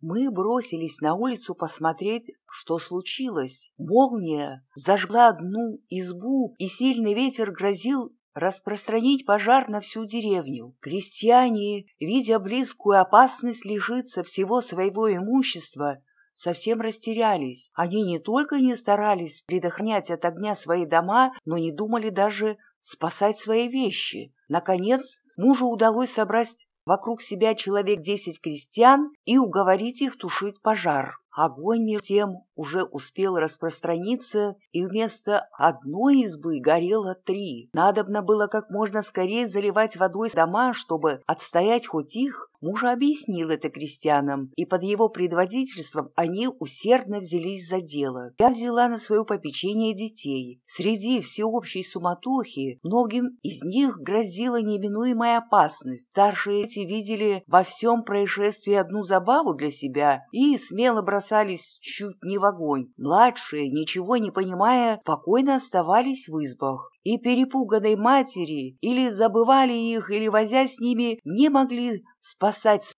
Мы бросились на улицу посмотреть, что случилось. Молния зажгла одну избу, и сильный ветер грозил распространить пожар на всю деревню. Крестьяне, видя близкую опасность лишиться всего своего имущества, совсем растерялись. Они не только не старались предохранять от огня свои дома, но не думали даже спасать свои вещи. Наконец, мужу удалось собрать вокруг себя человек десять крестьян и уговорить их тушить пожар. Огонь между тем уже успел распространиться, и вместо одной избы горело три. Надобно было как можно скорее заливать водой дома, чтобы отстоять хоть их. Муж объяснил это крестьянам, и под его предводительством они усердно взялись за дело. Я взяла на свое попечение детей. Среди всеобщей суматохи многим из них грозила неминуемая опасность. Старшие эти видели во всем происшествии одну забаву для себя и смело бросались чуть не в огонь. Младшие, ничего не понимая, спокойно оставались в избах. И перепуганной матери или забывали их, или, возя с ними, не могли спасать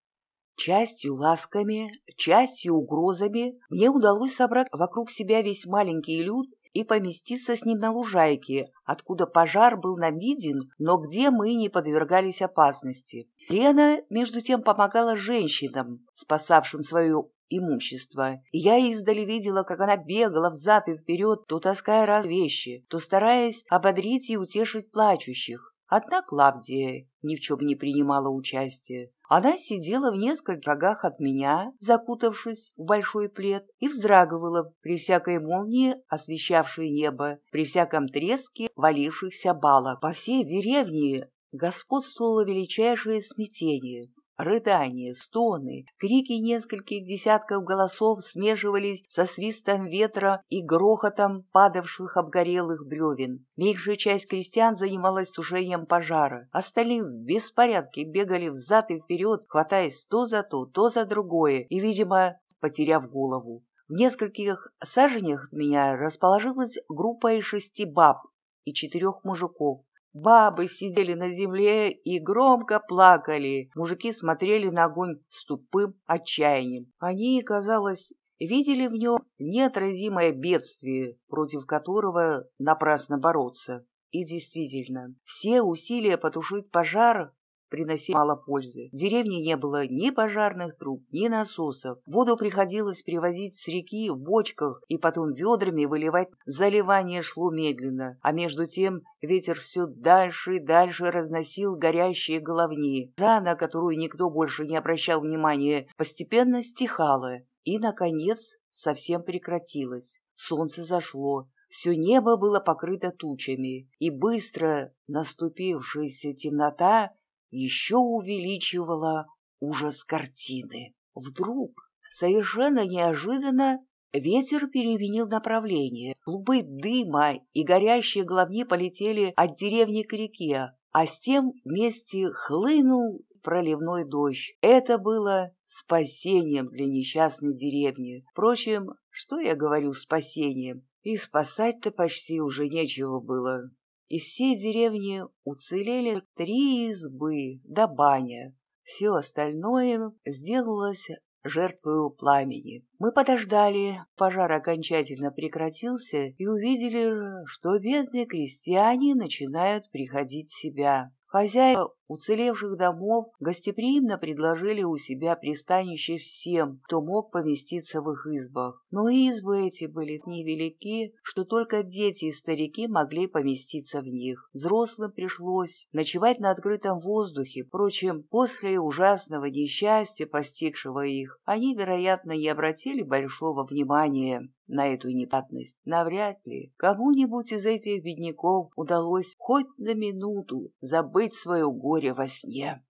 Частью ласками, частью угрозами мне удалось собрать вокруг себя весь маленький люд и поместиться с ним на лужайке, откуда пожар был нам виден, но где мы не подвергались опасности. Лена, между тем, помогала женщинам, спасавшим свою имущество. И я издали видела, как она бегала взад и вперед, то таская раз вещи, то стараясь ободрить и утешить плачущих. Одна Клавдия ни в чем не принимала участия. Она сидела в нескольких шагах от меня, закутавшись в большой плед, и вздрагивала при всякой молнии, освещавшей небо, при всяком треске валившихся балок. По всей деревне господствовало величайшее смятение. Рыдания, стоны, крики нескольких десятков голосов смешивались со свистом ветра и грохотом падавших обгорелых бревен. Меньшая часть крестьян занималась тушением пожара. Остальные в беспорядке бегали взад и вперед, хватаясь то за то, то за другое и, видимо, потеряв голову. В нескольких саженях от меня расположилась группа из шести баб и четырех мужиков. Бабы сидели на земле и громко плакали. Мужики смотрели на огонь с тупым отчаянием. Они, казалось, видели в нем неотразимое бедствие, против которого напрасно бороться. И действительно, все усилия потушить пожар приносили мало пользы. В деревне не было ни пожарных труб, ни насосов. Воду приходилось привозить с реки в бочках и потом ведрами выливать. Заливание шло медленно, а между тем ветер все дальше и дальше разносил горящие головни. За, на которую никто больше не обращал внимания, постепенно стихала и, наконец, совсем прекратилась. Солнце зашло, все небо было покрыто тучами, и быстро наступившаяся темнота еще увеличивала ужас картины. Вдруг, совершенно неожиданно, ветер переменил направление. Клубы дыма и горящие головни полетели от деревни к реке, а с тем вместе хлынул проливной дождь. Это было спасением для несчастной деревни. Впрочем, что я говорю спасением? И спасать-то почти уже нечего было. Из всей деревни уцелели три избы да баня. Все остальное сделалось жертвою пламени. Мы подождали, пожар окончательно прекратился и увидели, что бедные крестьяне начинают приходить в себя. Хозяева уцелевших домов гостеприимно предложили у себя пристанище всем, кто мог поместиться в их избах. Но избы эти были невелики, что только дети и старики могли поместиться в них. Взрослым пришлось ночевать на открытом воздухе. Впрочем, после ужасного несчастья, постигшего их, они, вероятно, не обратили большого внимания на эту неприятность. Навряд ли кому-нибудь из этих бедняков удалось хоть на минуту забыть свое горе во сне.